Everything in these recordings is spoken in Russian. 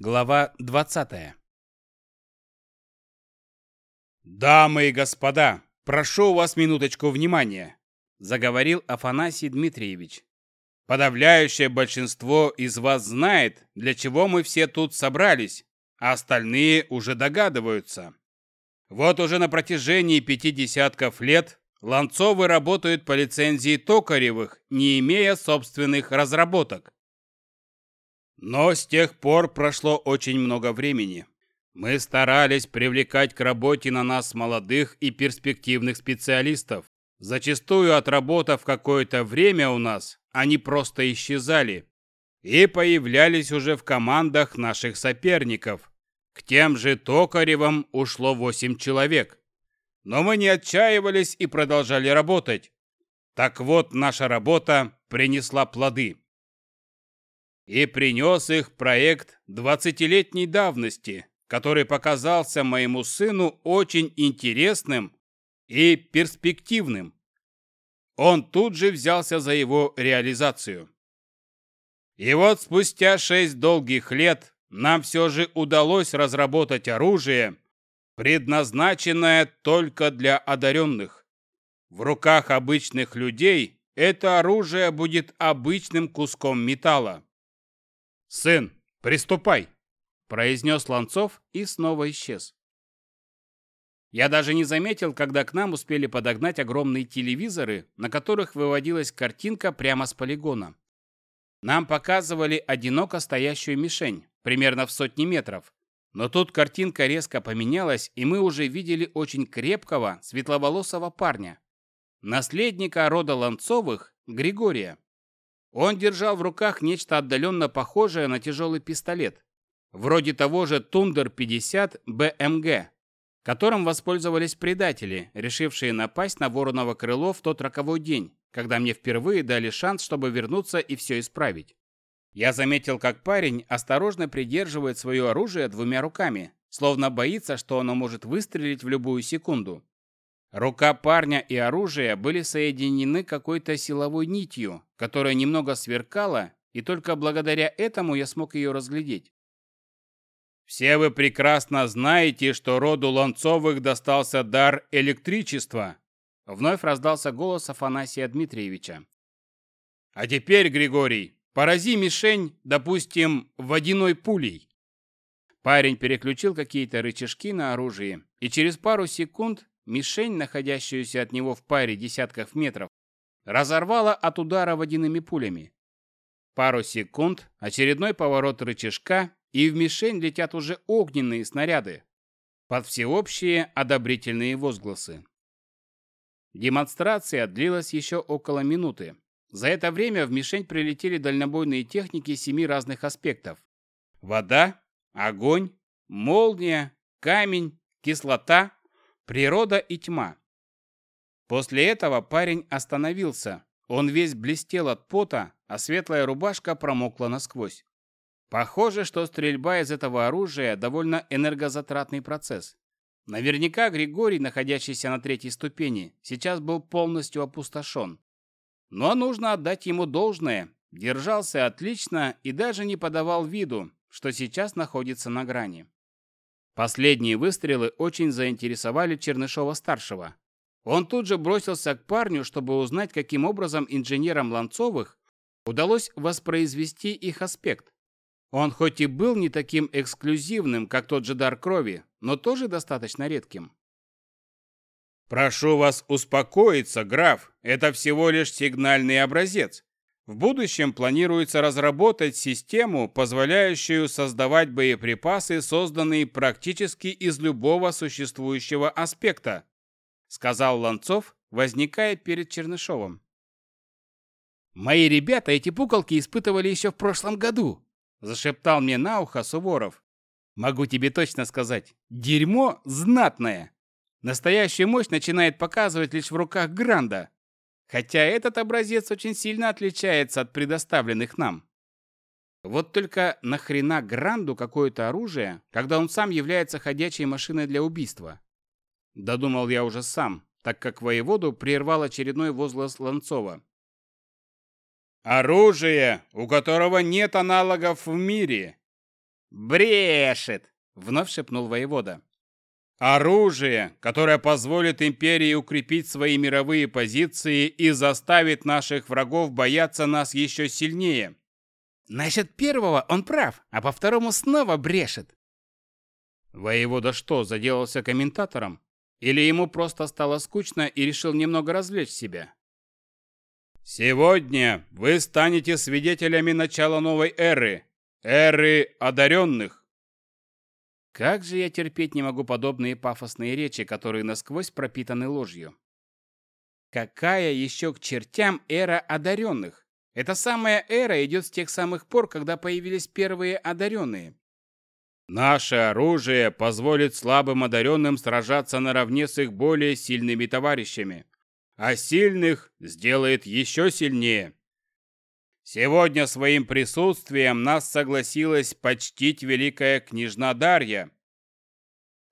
Глава 20 «Дамы и господа, прошу у вас минуточку внимания», заговорил Афанасий Дмитриевич. «Подавляющее большинство из вас знает, для чего мы все тут собрались, а остальные уже догадываются. Вот уже на протяжении пяти десятков лет Ланцовы работают по лицензии Токаревых, не имея собственных разработок. Но с тех пор прошло очень много времени. Мы старались привлекать к работе на нас молодых и перспективных специалистов. Зачастую, отработав какое-то время у нас, они просто исчезали и появлялись уже в командах наших соперников. К тем же Токаревым ушло 8 человек. Но мы не отчаивались и продолжали работать. Так вот, наша работа принесла плоды и принес их проект двадцатилетней давности, который показался моему сыну очень интересным и перспективным. Он тут же взялся за его реализацию. И вот спустя шесть долгих лет нам все же удалось разработать оружие, предназначенное только для одаренных. В руках обычных людей это оружие будет обычным куском металла. «Сын, приступай!» – произнес Ланцов и снова исчез. Я даже не заметил, когда к нам успели подогнать огромные телевизоры, на которых выводилась картинка прямо с полигона. Нам показывали одиноко стоящую мишень, примерно в сотни метров. Но тут картинка резко поменялась, и мы уже видели очень крепкого, светловолосого парня. Наследника рода Ланцовых, Григория. Он держал в руках нечто отдаленно похожее на тяжелый пистолет, вроде того же Тундер-50 БМГ, которым воспользовались предатели, решившие напасть на Вороново крыло в тот роковой день, когда мне впервые дали шанс, чтобы вернуться и все исправить. Я заметил, как парень осторожно придерживает свое оружие двумя руками, словно боится, что оно может выстрелить в любую секунду. Рука парня и оружие были соединены какой-то силовой нитью, которая немного сверкала, и только благодаря этому я смог ее разглядеть. Все вы прекрасно знаете, что роду Ланцовых достался дар электричества. Вновь раздался голос Афанасия Дмитриевича. А теперь, Григорий, порази мишень, допустим, водяной пулей. Парень переключил какие-то рычажки на оружие, и через пару секунд мишень, находящуюся от него в паре десятков метров, разорвала от удара водяными пулями. Пару секунд, очередной поворот рычажка, и в мишень летят уже огненные снаряды. Под всеобщие одобрительные возгласы. Демонстрация длилась еще около минуты. За это время в мишень прилетели дальнобойные техники семи разных аспектов. Вода, огонь, молния, камень, кислота, Природа и тьма. После этого парень остановился. Он весь блестел от пота, а светлая рубашка промокла насквозь. Похоже, что стрельба из этого оружия довольно энергозатратный процесс. Наверняка Григорий, находящийся на третьей ступени, сейчас был полностью опустошен. Но нужно отдать ему должное. Держался отлично и даже не подавал виду, что сейчас находится на грани. Последние выстрелы очень заинтересовали Чернышова-старшего. Он тут же бросился к парню, чтобы узнать, каким образом инженерам Ланцовых удалось воспроизвести их аспект. Он хоть и был не таким эксклюзивным, как тот же дар крови, но тоже достаточно редким. «Прошу вас успокоиться, граф. Это всего лишь сигнальный образец. В будущем планируется разработать систему, позволяющую создавать боеприпасы, созданные практически из любого существующего аспекта, сказал Ланцов, возникая перед Чернышовым. Мои ребята эти пуколки испытывали еще в прошлом году, зашептал мне на ухо Суворов. Могу тебе точно сказать, дерьмо знатное. Настоящую мощь начинает показывать лишь в руках Гранда. Хотя этот образец очень сильно отличается от предоставленных нам. Вот только нахрена Гранду какое-то оружие, когда он сам является ходячей машиной для убийства? Додумал я уже сам, так как воеводу прервал очередной возглас Ланцова. «Оружие, у которого нет аналогов в мире. Брешет, вновь шепнул воевода. Оружие, которое позволит империи укрепить свои мировые позиции и заставит наших врагов бояться нас еще сильнее. Насчет первого он прав, а по второму снова брешет. Воевода что, заделался комментатором? Или ему просто стало скучно и решил немного развлечь себя? Сегодня вы станете свидетелями начала новой эры, эры одаренных. Как же я терпеть не могу подобные пафосные речи, которые насквозь пропитаны ложью. Какая еще к чертям эра одаренных? Эта самая эра идет с тех самых пор, когда появились первые одаренные. Наше оружие позволит слабым одаренным сражаться наравне с их более сильными товарищами, а сильных сделает еще сильнее. Сегодня своим присутствием нас согласилась почтить великая княжна Дарья.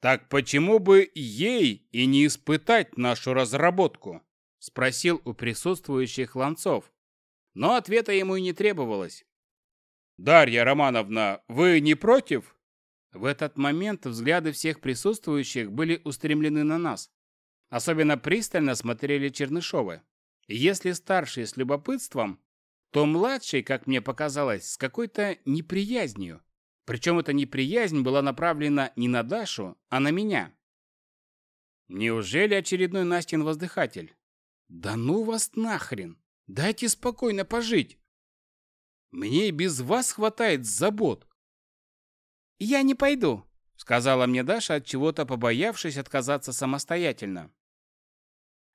Так почему бы ей и не испытать нашу разработку? Спросил у присутствующих Ланцов. Но ответа ему и не требовалось. Дарья Романовна, вы не против? В этот момент взгляды всех присутствующих были устремлены на нас. Особенно пристально смотрели Чернышовы. Если старший с любопытством, то младший, как мне показалось, с какой-то неприязнью. Причем эта неприязнь была направлена не на Дашу, а на меня. Неужели очередной Настин воздыхатель? Да ну вас нахрен! Дайте спокойно пожить. Мне и без вас хватает забот. Я не пойду, сказала мне Даша, от чего-то побоявшись отказаться самостоятельно.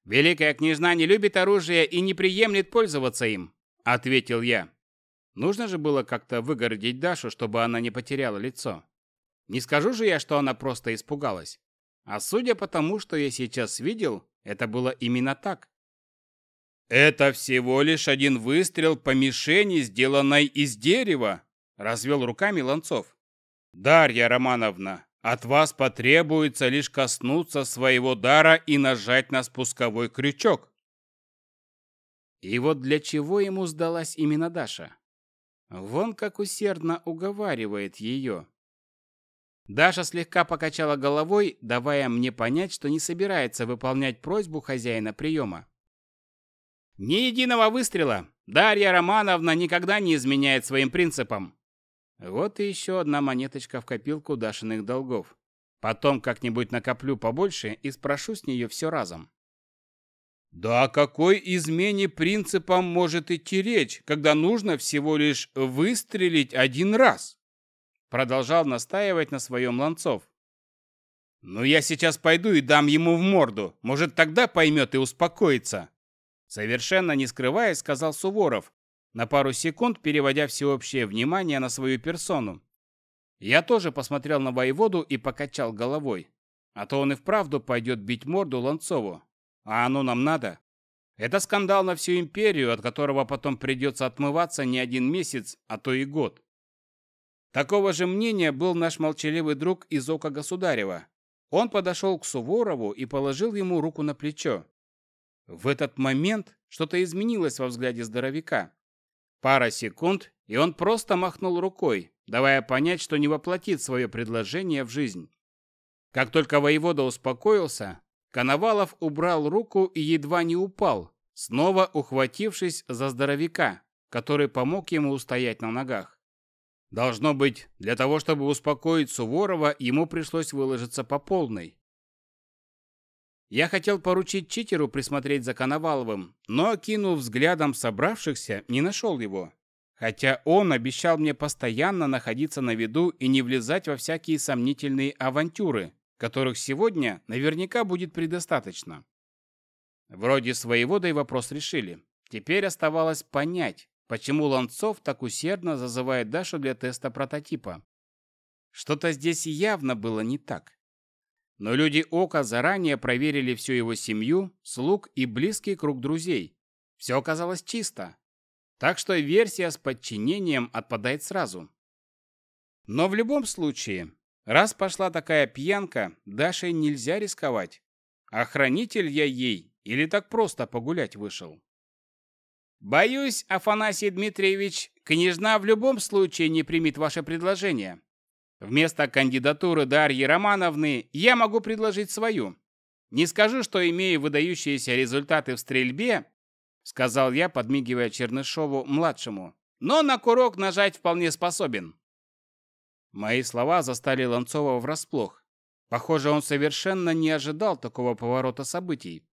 Великая княжна не любит оружие и не приемлет пользоваться им, — ответил я. Нужно же было как-то выгородить Дашу, чтобы она не потеряла лицо. Не скажу же я, что она просто испугалась. А судя по тому, что я сейчас видел, это было именно так. «Это всего лишь один выстрел по мишени, сделанной из дерева», — развел руками Ланцов. «Дарья Романовна, от вас потребуется лишь коснуться своего дара и нажать на спусковой крючок. И вот для чего ему сдалась именно Даша? Вон как усердно уговаривает ее. Даша слегка покачала головой, давая мне понять, что не собирается выполнять просьбу хозяина приема. «Ни единого выстрела! Дарья Романовна никогда не изменяет своим принципам!» Вот и еще одна монеточка в копилку Дашиных долгов. Потом как-нибудь накоплю побольше и спрошу с нее все разом. Да о какой измене принципам может идти речь, когда нужно всего лишь выстрелить один раз? Продолжал настаивать на своем Ланцов. Ну я сейчас пойду и дам ему в морду. Может, тогда поймет и успокоится. Совершенно не скрываясь, сказал Суворов, на пару секунд переводя всеобщее внимание на свою персону. Я тоже посмотрел на воеводу и покачал головой. А то он и вправду пойдет бить морду Ланцову, а оно нам надо? Это скандал на всю империю, от которого потом придется отмываться не один месяц, а то и год. Такого же мнения был наш молчаливый друг из ока Государева. Он подошел к Суворову и положил ему руку на плечо. В этот момент что-то изменилось во взгляде здоровяка. Пара секунд, и он просто махнул рукой, давая понять, что не воплотит свое предложение в жизнь. Как только воевода успокоился, Коновалов убрал руку и едва не упал, снова ухватившись за здоровяка, который помог ему устоять на ногах. Должно быть, для того, чтобы успокоить Суворова, ему пришлось выложиться по полной. Я хотел поручить читеру присмотреть за Коноваловым, но, кинув взглядом собравшихся, не нашел его. Хотя он обещал мне постоянно находиться на виду и не влезать во всякие сомнительные авантюры, которых сегодня наверняка будет предостаточно. Вроде с воеводой вопрос решили. Теперь оставалось понять, почему Ланцов так усердно зазывает Дашу для теста прототипа. Что-то здесь явно было не так. Но люди Ока заранее проверили всю его семью, слуг и близкий круг друзей. Все оказалось чисто. Так что версия с подчинением отпадает сразу. Но в любом случае, Раз пошла такая пьянка, Даше нельзя рисковать. Охранитель я ей или так просто погулять вышел? Боюсь, Афанасий Дмитриевич, княжна в любом случае не примет ваше предложение. Вместо кандидатуры Дарьи Романовны я могу предложить свою. Не скажу, что имею выдающиеся результаты в стрельбе, сказал я, подмигивая Чернышову-младшему, но на курок нажать вполне способен. Мои слова застали Ланцова врасплох. Похоже, он совершенно не ожидал такого поворота событий.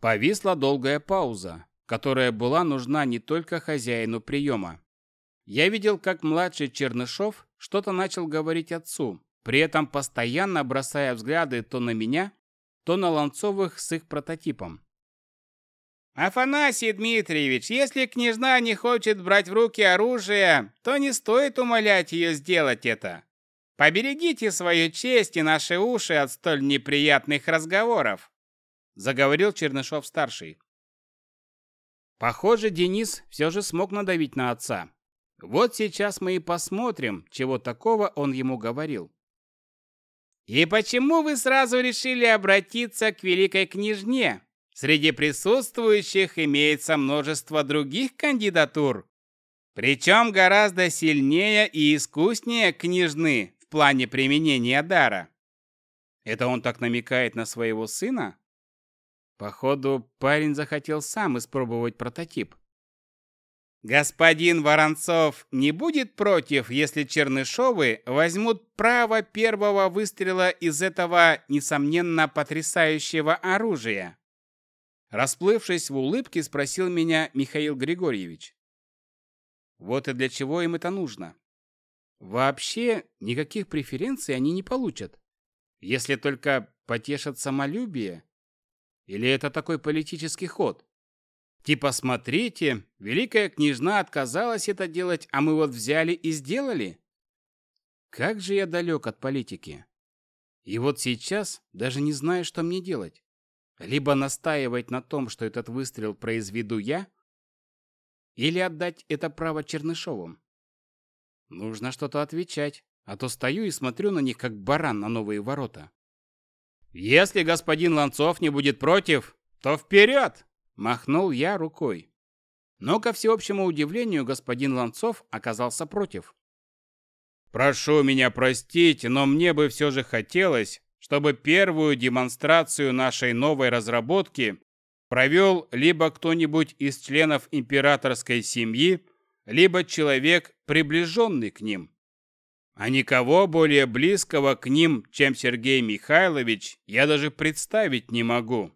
Повисла долгая пауза, которая была нужна не только хозяину приема. Я видел, как младший Чернышов что-то начал говорить отцу, при этом постоянно бросая взгляды то на меня, то на Ланцовых с их прототипом. «Афанасий Дмитриевич, если княжна не хочет брать в руки оружие, то не стоит умолять ее сделать это. Поберегите свою честь и наши уши от столь неприятных разговоров», заговорил Чернышов-старший. Похоже, Денис все же смог надавить на отца. Вот сейчас мы и посмотрим, чего такого он ему говорил. «И почему вы сразу решили обратиться к великой княжне?» Среди присутствующих имеется множество других кандидатур, причем гораздо сильнее и искуснее княжны в плане применения дара. Это он так намекает на своего сына? Походу, парень захотел сам испробовать прототип. Господин Воронцов не будет против, если Чернышовы возьмут право первого выстрела из этого, несомненно, потрясающего оружия. Расплывшись в улыбке, спросил меня Михаил Григорьевич. Вот и для чего им это нужно. Вообще, никаких преференций они не получат. Если только потешат самолюбие. Или это такой политический ход? Типа, смотрите, великая княжна отказалась это делать, а мы вот взяли и сделали. Как же я далек от политики. И вот сейчас даже не знаю, что мне делать. Либо настаивать на том, что этот выстрел произведу я, или отдать это право Чернышовым. Нужно что-то отвечать, а то стою и смотрю на них, как баран на новые ворота. «Если господин Ланцов не будет против, то вперед!» – махнул я рукой. Но, ко всеобщему удивлению, господин Ланцов оказался против. «Прошу меня простить, но мне бы все же хотелось, чтобы первую демонстрацию нашей новой разработки провел либо кто-нибудь из членов императорской семьи, либо человек, приближенный к ним. А никого более близкого к ним, чем Сергей Михайлович, я даже представить не могу.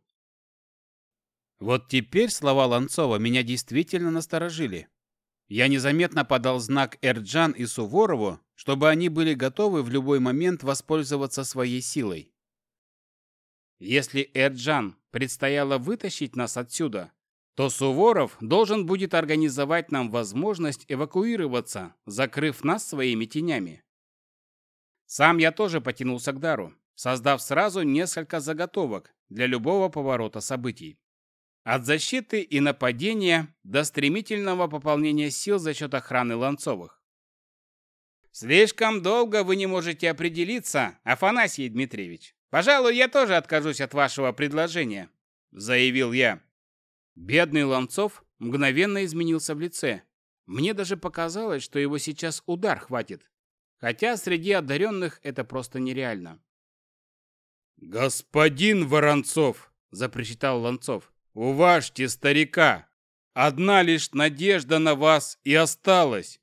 Вот теперь слова Ланцова меня действительно насторожили. Я незаметно подал знак Эрджан и Суворову, чтобы они были готовы в любой момент воспользоваться своей силой. Если Эрджан предстояло вытащить нас отсюда, то Суворов должен будет организовать нам возможность эвакуироваться, закрыв нас своими тенями. Сам я тоже потянулся к дару, создав сразу несколько заготовок для любого поворота событий. От защиты и нападения до стремительного пополнения сил за счет охраны Ланцовых. Слишком долго вы не можете определиться, Афанасий Дмитриевич. Пожалуй, я тоже откажусь от вашего предложения, заявил я. Бедный Ланцов мгновенно изменился в лице. Мне даже показалось, что его сейчас удар хватит. Хотя среди одаренных это просто нереально. «Господин Воронцов!» – запричитал Ланцов. «Уважьте старика! Одна лишь надежда на вас и осталась!»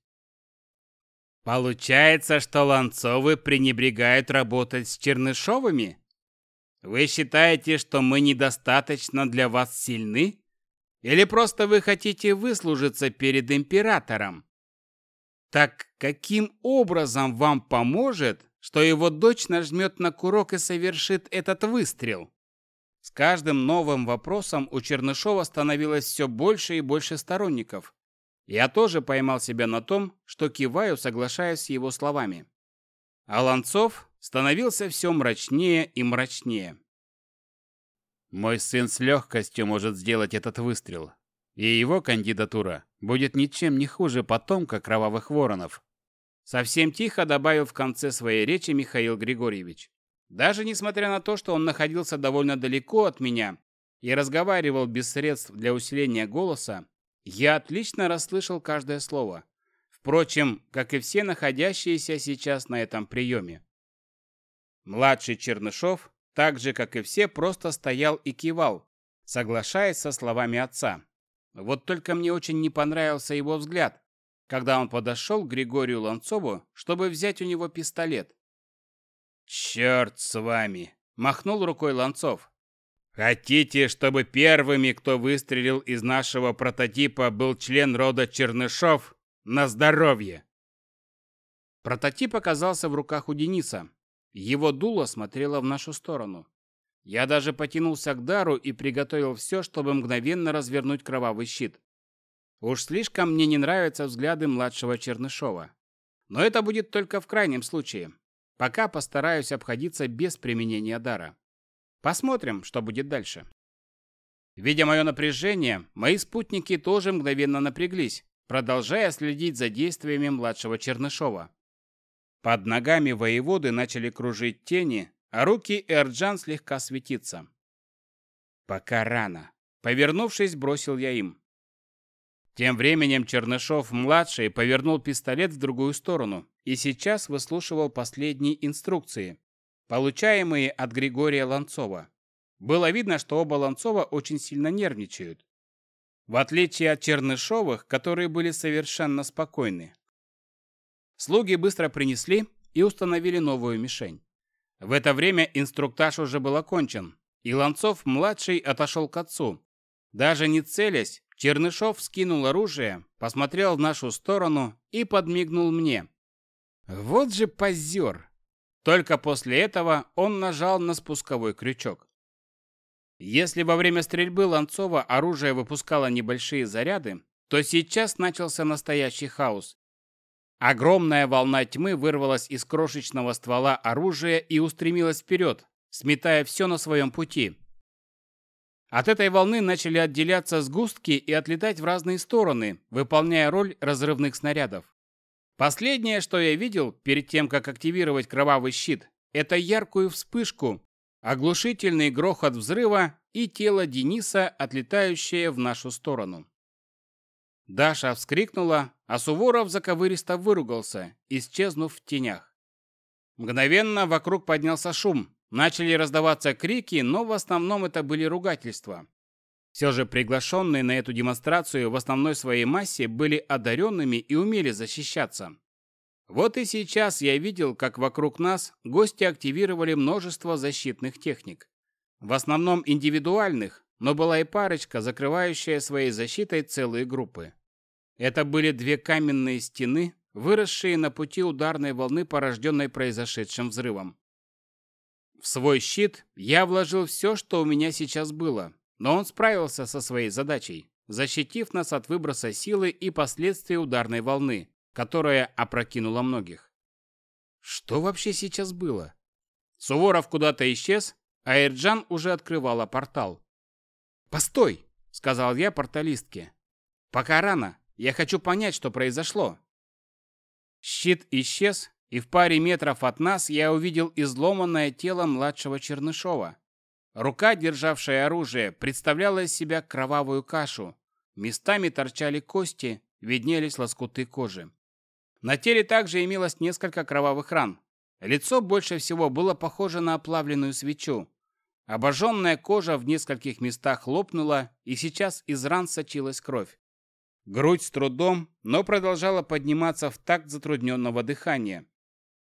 Получается, что Ланцовы пренебрегают работать с Чернышовыми? Вы считаете, что мы недостаточно для вас сильны? Или просто вы хотите выслужиться перед императором? Так каким образом вам поможет, что его дочь нажмет на курок и совершит этот выстрел? С каждым новым вопросом у Чернышова становилось все больше и больше сторонников. Я тоже поймал себя на том, что киваю, соглашаясь с его словами. А Ланцов становился все мрачнее и мрачнее. Мой сын с легкостью может сделать этот выстрел, и его кандидатура будет ничем не хуже потомка кровавых воронов. Совсем тихо добавил в конце своей речи Михаил Григорьевич. Даже несмотря на то, что он находился довольно далеко от меня и разговаривал без средств для усиления голоса, я отлично расслышал каждое слово. Впрочем, как и все находящиеся сейчас на этом приеме. Младший Чернышов, так же, как и все, просто стоял и кивал, соглашаясь со словами отца. Вот только мне очень не понравился его взгляд, когда он подошел к Григорию Ланцову, чтобы взять у него пистолет. «Черт с вами!» – махнул рукой Ланцов. «Хотите, чтобы первыми, кто выстрелил из нашего прототипа, был член рода Чернышов? На здоровье!» Прототип оказался в руках у Дениса. Его дуло смотрело в нашу сторону. Я даже потянулся к дару и приготовил все, чтобы мгновенно развернуть кровавый щит. Уж слишком мне не нравятся взгляды младшего Чернышова. Но это будет только в крайнем случае. Пока постараюсь обходиться без применения дара. Посмотрим, что будет дальше. Видя мое напряжение, мои спутники тоже мгновенно напряглись, продолжая следить за действиями младшего Чернышова. Под ногами воеводы начали кружить тени, а руки Эрджан слегка светиться. «Пока рано», — повернувшись, бросил я им. Тем временем Чернышов-младший повернул пистолет в другую сторону и сейчас выслушивал последние инструкции, получаемые от Григория Ланцова. Было видно, что оба Ланцова очень сильно нервничают. В отличие от Чернышовых, которые были совершенно спокойны. Слуги быстро принесли и установили новую мишень. В это время инструктаж уже был окончен, и Ланцов-младший отошел к отцу. Даже не целясь, Чернышов скинул оружие, посмотрел в нашу сторону и подмигнул мне. Вот же позер! Только после этого он нажал на спусковой крючок. Если во время стрельбы Ланцова оружие выпускало небольшие заряды, то сейчас начался настоящий хаос. Огромная волна тьмы вырвалась из крошечного ствола оружия и устремилась вперед, сметая все на своем пути. От этой волны начали отделяться сгустки и отлетать в разные стороны, выполняя роль разрывных снарядов. Последнее, что я видел перед тем, как активировать кровавый щит, это яркую вспышку, оглушительный грохот взрыва и тело Дениса, отлетающее в нашу сторону. Даша вскрикнула, а Суворов заковыристо выругался, исчезнув в тенях. Мгновенно вокруг поднялся шум. Начали раздаваться крики, но в основном это были ругательства. Все же приглашенные на эту демонстрацию в основной своей массе были одаренными и умели защищаться. Вот и сейчас я видел, как вокруг нас гости активировали множество защитных техник. В основном индивидуальных, но была и парочка, закрывающая своей защитой целые группы. Это были две каменные стены, выросшие на пути ударной волны, порожденной произошедшим взрывом. В свой щит я вложил все, что у меня сейчас было, но он справился со своей задачей, защитив нас от выброса силы и последствий ударной волны, которая опрокинула многих. Что вообще сейчас было? Суворов куда-то исчез, а Эрджан уже открывала портал. «Постой!» — сказал я порталистке. «Пока рано. Я хочу понять, что произошло. Щит исчез, и в паре метров от нас я увидел изломанное тело младшего Чернышова. Рука, державшая оружие, представляла из себя кровавую кашу. Местами торчали кости, виднелись лоскуты кожи. На теле также имелось несколько кровавых ран. Лицо больше всего было похоже на оплавленную свечу. Обожженная кожа в нескольких местах лопнула, и сейчас из ран сочилась кровь. Грудь с трудом, но продолжала подниматься в такт затрудненного дыхания.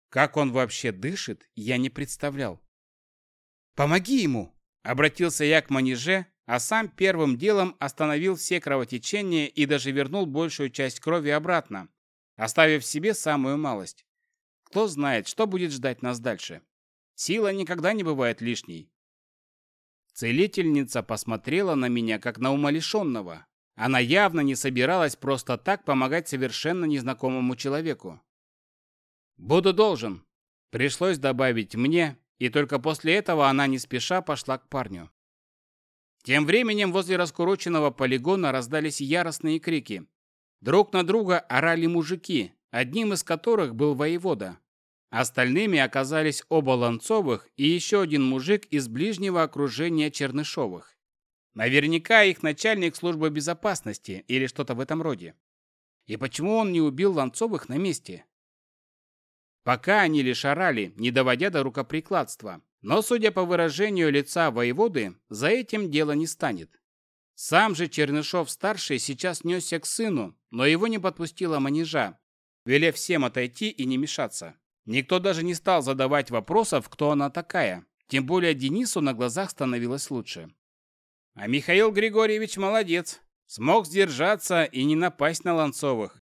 Как он вообще дышит, я не представлял. «Помоги ему!» – обратился я к манеже, а сам первым делом остановил все кровотечения и даже вернул большую часть крови обратно, оставив себе самую малость. Кто знает, что будет ждать нас дальше. Сила никогда не бывает лишней. Целительница посмотрела на меня, как на умалишенного, она явно не собиралась просто так помогать совершенно незнакомому человеку. «Буду должен», — пришлось добавить мне, и только после этого она не спеша пошла к парню. Тем временем возле раскуроченного полигона раздались яростные крики. Друг на друга орали мужики, одним из которых был воевода. Остальными оказались оба Ланцовых и еще один мужик из ближнего окружения Чернышовых. Наверняка их начальник службы безопасности или что-то в этом роде. И почему он не убил Ланцовых на месте? Пока они лишь орали, не доводя до рукоприкладства. Но, судя по выражению лица воеводы, за этим дело не станет. Сам же Чернышов-старший сейчас несся к сыну, но его не подпустила манежа, велев всем отойти и не мешаться. Никто даже не стал задавать вопросов, кто она такая. Тем более Денису на глазах становилось лучше. А Михаил Григорьевич молодец. Смог сдержаться и не напасть на Ланцовых.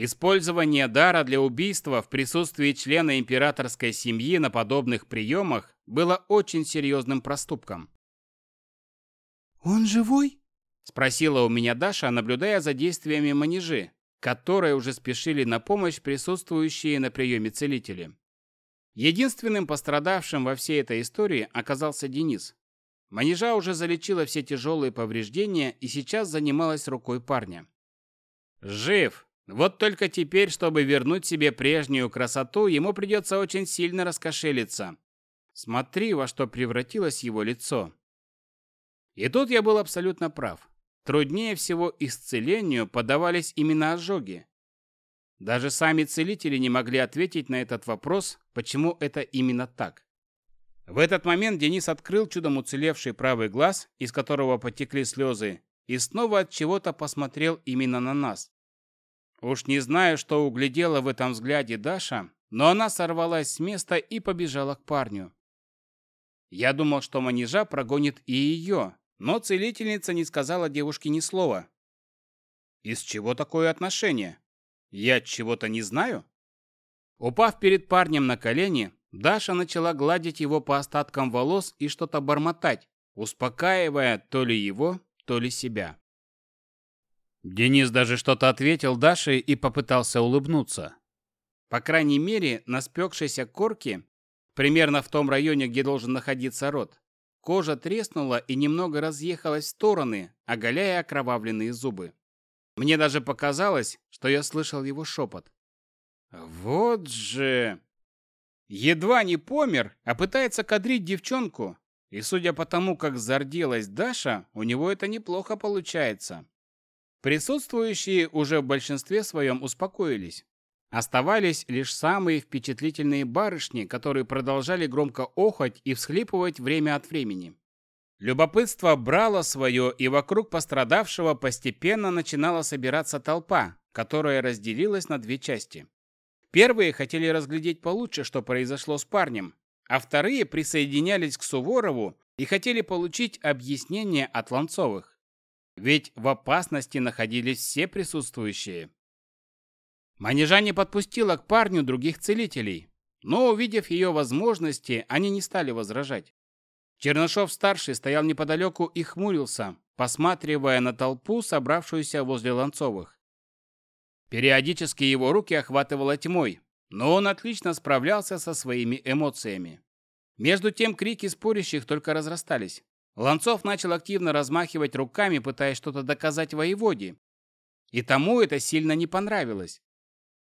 Использование дара для убийства в присутствии члена императорской семьи на подобных приемах было очень серьезным проступком. «Он живой?» – спросила у меня Даша, наблюдая за действиями манежи, которые уже спешили на помощь присутствующие на приеме целители. Единственным пострадавшим во всей этой истории оказался Денис. Манежа уже залечила все тяжелые повреждения и сейчас занималась рукой парня. «Жив!» Вот только теперь, чтобы вернуть себе прежнюю красоту, ему придется очень сильно раскошелиться. Смотри, во что превратилось его лицо. И тут я был абсолютно прав. Труднее всего исцелению подавались именно ожоги. Даже сами целители не могли ответить на этот вопрос, почему это именно так. В этот момент Денис открыл чудом уцелевший правый глаз, из которого потекли слезы, и снова от чего-то посмотрел именно на нас. Уж не знаю, что углядела в этом взгляде Даша, но она сорвалась с места и побежала к парню. Я думал, что манежа прогонит и ее, но целительница не сказала девушке ни слова. Из чего такое отношение? Я чего-то не знаю? Упав перед парнем на колени, Даша начала гладить его по остаткам волос и что-то бормотать, успокаивая то ли его, то ли себя. Денис даже что-то ответил Даше и попытался улыбнуться. По крайней мере, на спекшейся корке, примерно в том районе, где должен находиться рот, Кожа треснула и немного разъехалась в стороны, оголяя окровавленные зубы. Мне даже показалось, что я слышал его шепот. «Вот же!» Едва не помер, а пытается кадрить девчонку. И судя по тому, как зарделась Даша, у него это неплохо получается. Присутствующие уже в большинстве своем успокоились. Оставались лишь самые впечатлительные барышни, которые продолжали громко охать и всхлипывать время от времени. Любопытство брало свое, и вокруг пострадавшего постепенно начинала собираться толпа, которая разделилась на две части. Первые хотели разглядеть получше, что произошло с парнем, а вторые присоединялись к Суворову и хотели получить объяснение от Ланцовых. Ведь в опасности находились все присутствующие. Манежа не подпустила к парню других целителей, но, увидев ее возможности, они не стали возражать. Чернышов-старший стоял неподалеку и хмурился, посматривая на толпу, собравшуюся возле Ланцовых. Периодически его руки охватывало тьмой, но он отлично справлялся со своими эмоциями. Между тем крики спорящих только разрастались. Ланцов начал активно размахивать руками, пытаясь что-то доказать воеводе. И тому это сильно не понравилось.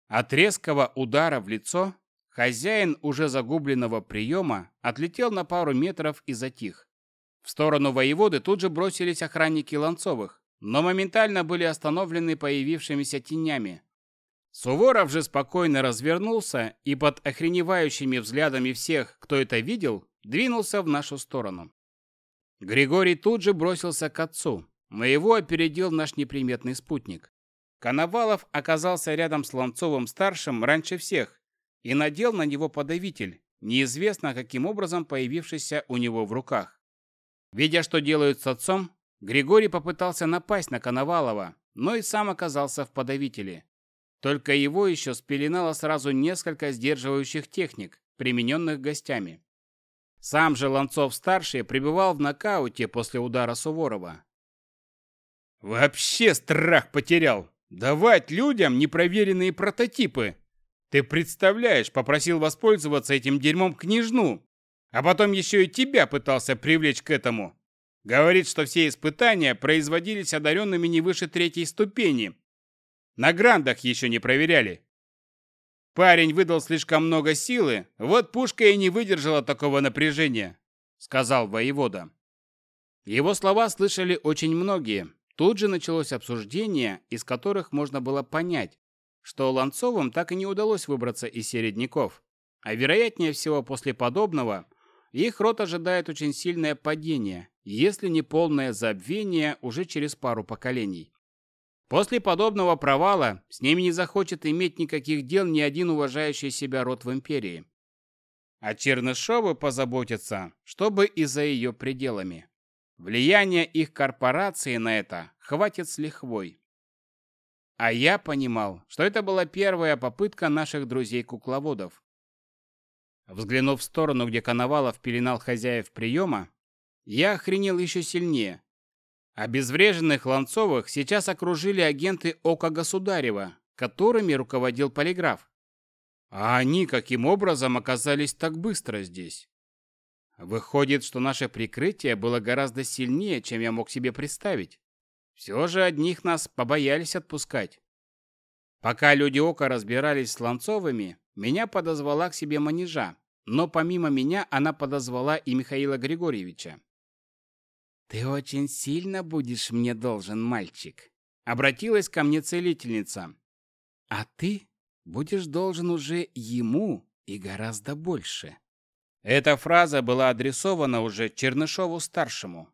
От резкого удара в лицо хозяин уже загубленного приема отлетел на пару метров и затих. В сторону воеводы тут же бросились охранники Ланцовых, но моментально были остановлены появившимися тенями. Суворов же спокойно развернулся и под охреневающими взглядами всех, кто это видел, двинулся в нашу сторону. Григорий тут же бросился к отцу, но его опередил наш неприметный спутник. Коновалов оказался рядом с Ланцовым-старшим раньше всех и надел на него подавитель, неизвестно каким образом появившийся у него в руках. Видя, что делают с отцом, Григорий попытался напасть на Коновалова, но и сам оказался в подавителе. Только его еще спеленало сразу несколько сдерживающих техник, примененных гостями. Сам же Ланцов-старший пребывал в нокауте после удара Суворова. «Вообще страх потерял!» Давать людям непроверенные прототипы. Ты представляешь, попросил воспользоваться этим дерьмом княжну, а потом еще и тебя пытался привлечь к этому. Говорит, что все испытания производились одаренными не выше третьей ступени. На грандах еще не проверяли. Парень выдал слишком много силы, вот пушка и не выдержала такого напряжения, сказал воевода. Его слова слышали очень многие, Тут же началось обсуждение, из которых можно было понять, что Ланцовым так и не удалось выбраться из середняков. А вероятнее всего после подобного их род ожидает очень сильное падение, если не полное забвение уже через пару поколений. После подобного провала с ними не захочет иметь никаких дел ни один уважающий себя род в империи. А Чернышовы позаботятся, чтобы и за ее пределами. Влияние их корпорации на это хватит с лихвой. А я понимал, что это была первая попытка наших друзей-кукловодов. Взглянув в сторону, где Коновалов пеленал хозяев приема, я охренел еще сильнее. Обезвреженных Ланцовых сейчас окружили агенты Ока Государева, которыми руководил полиграф. А они каким образом оказались так быстро здесь? Выходит, что наше прикрытие было гораздо сильнее, чем я мог себе представить. Все же одних нас побоялись отпускать. Пока люди Ока разбирались с Ланцовыми, меня подозвала к себе манежа, но помимо меня она подозвала и Михаила Григорьевича. «Ты очень сильно будешь мне должен, мальчик», — обратилась ко мне целительница. «А ты будешь должен уже ему и гораздо больше». Эта фраза была адресована уже Чернышову-старшему.